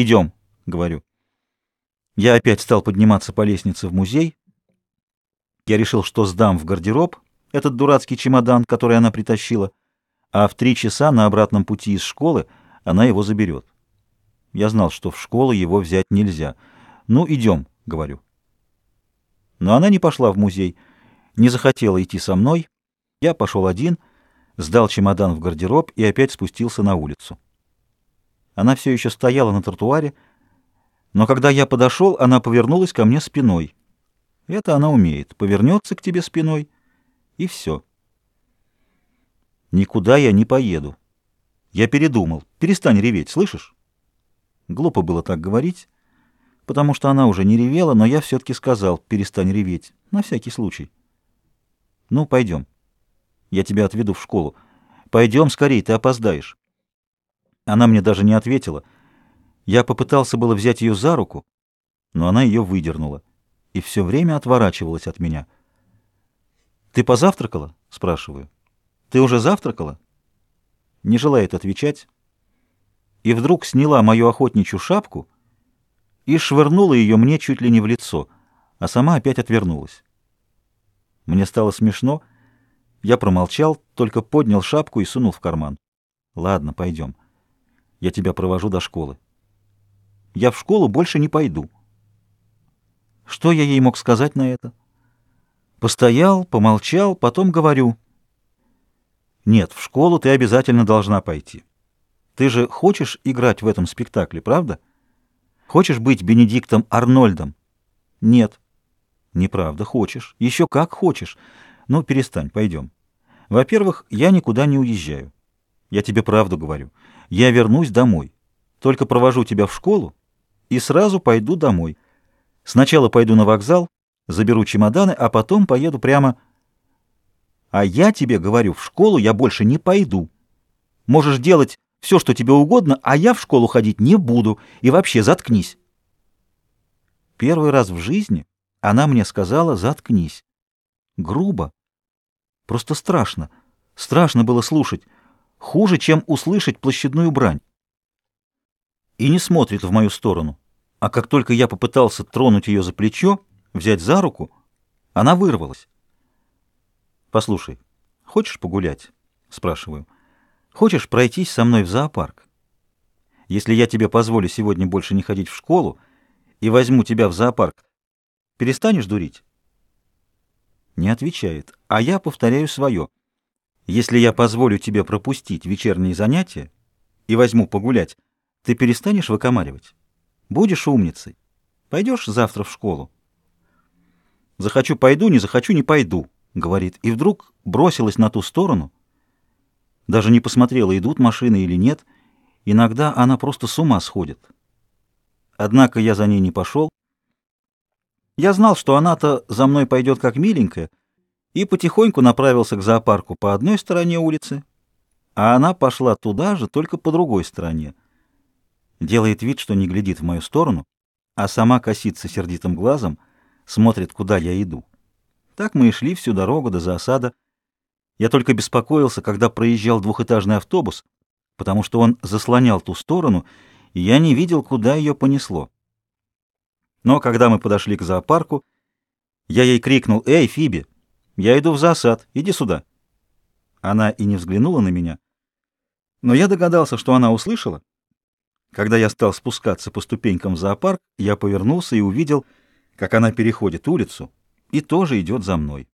«Идем», — говорю. Я опять стал подниматься по лестнице в музей. Я решил, что сдам в гардероб этот дурацкий чемодан, который она притащила, а в три часа на обратном пути из школы она его заберет. Я знал, что в школу его взять нельзя. «Ну, идем», — говорю. Но она не пошла в музей, не захотела идти со мной. Я пошел один, сдал чемодан в гардероб и опять спустился на улицу. Она все еще стояла на тротуаре, но когда я подошел, она повернулась ко мне спиной. Это она умеет. Повернется к тебе спиной, и все. Никуда я не поеду. Я передумал. Перестань реветь, слышишь? Глупо было так говорить, потому что она уже не ревела, но я все-таки сказал, перестань реветь, на всякий случай. Ну, пойдем. Я тебя отведу в школу. Пойдем скорей, ты опоздаешь. Она мне даже не ответила. Я попытался было взять ее за руку, но она ее выдернула и все время отворачивалась от меня. «Ты позавтракала?» — спрашиваю. «Ты уже завтракала?» Не желает отвечать. И вдруг сняла мою охотничью шапку и швырнула ее мне чуть ли не в лицо, а сама опять отвернулась. Мне стало смешно. Я промолчал, только поднял шапку и сунул в карман. «Ладно, пойдем. Я тебя провожу до школы». «Я в школу больше не пойду». Что я ей мог сказать на это? Постоял, помолчал, потом говорю. Нет, в школу ты обязательно должна пойти. Ты же хочешь играть в этом спектакле, правда? Хочешь быть Бенедиктом Арнольдом? Нет. Неправда, хочешь. Еще как хочешь. Ну, перестань, пойдем. Во-первых, я никуда не уезжаю. Я тебе правду говорю. Я вернусь домой. Только провожу тебя в школу и сразу пойду домой. Сначала пойду на вокзал, заберу чемоданы, а потом поеду прямо... А я тебе говорю, в школу я больше не пойду. Можешь делать все, что тебе угодно, а я в школу ходить не буду. И вообще заткнись. Первый раз в жизни она мне сказала «заткнись». Грубо. Просто страшно. Страшно было слушать. Хуже, чем услышать площадную брань. И не смотрит в мою сторону. А как только я попытался тронуть ее за плечо, взять за руку, она вырвалась. «Послушай, хочешь погулять?» — спрашиваю. «Хочешь пройтись со мной в зоопарк? Если я тебе позволю сегодня больше не ходить в школу и возьму тебя в зоопарк, перестанешь дурить?» Не отвечает, а я повторяю свое. «Если я позволю тебе пропустить вечерние занятия и возьму погулять, ты перестанешь выкомаривать?» Будешь умницей. Пойдешь завтра в школу? Захочу — пойду, не захочу — не пойду, — говорит. И вдруг бросилась на ту сторону. Даже не посмотрела, идут машины или нет. Иногда она просто с ума сходит. Однако я за ней не пошел. Я знал, что она-то за мной пойдет как миленькая, и потихоньку направился к зоопарку по одной стороне улицы, а она пошла туда же, только по другой стороне делает вид, что не глядит в мою сторону, а сама косится сердитым глазом, смотрит, куда я иду. Так мы и шли всю дорогу до заосада. Я только беспокоился, когда проезжал двухэтажный автобус, потому что он заслонял ту сторону, и я не видел, куда ее понесло. Но когда мы подошли к зоопарку, я ей крикнул «Эй, Фиби, я иду в засад, иди сюда». Она и не взглянула на меня, но я догадался, что она услышала, когда я стал спускаться по ступенькам в зоопарк, я повернулся и увидел, как она переходит улицу и тоже идет за мной.